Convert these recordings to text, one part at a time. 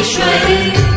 ईश्वरी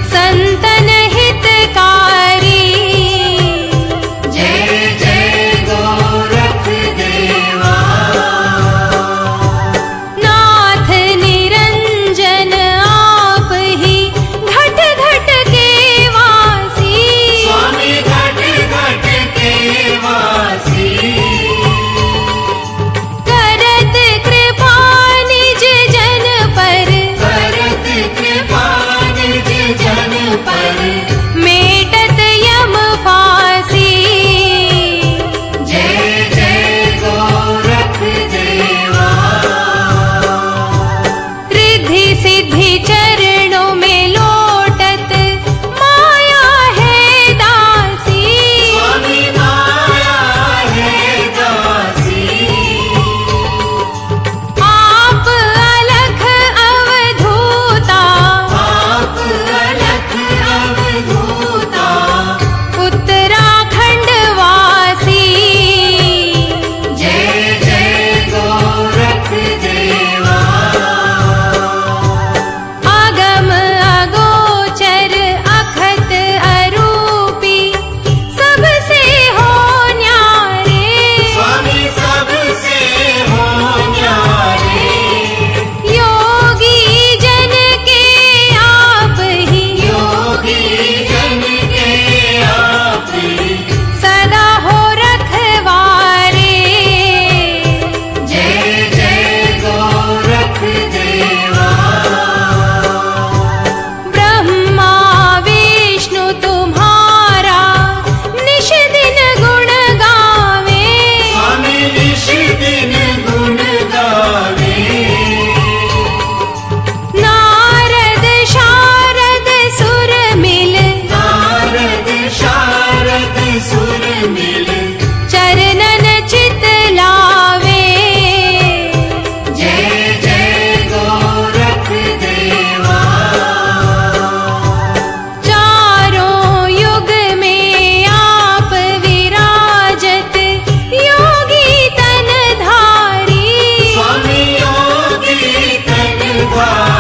와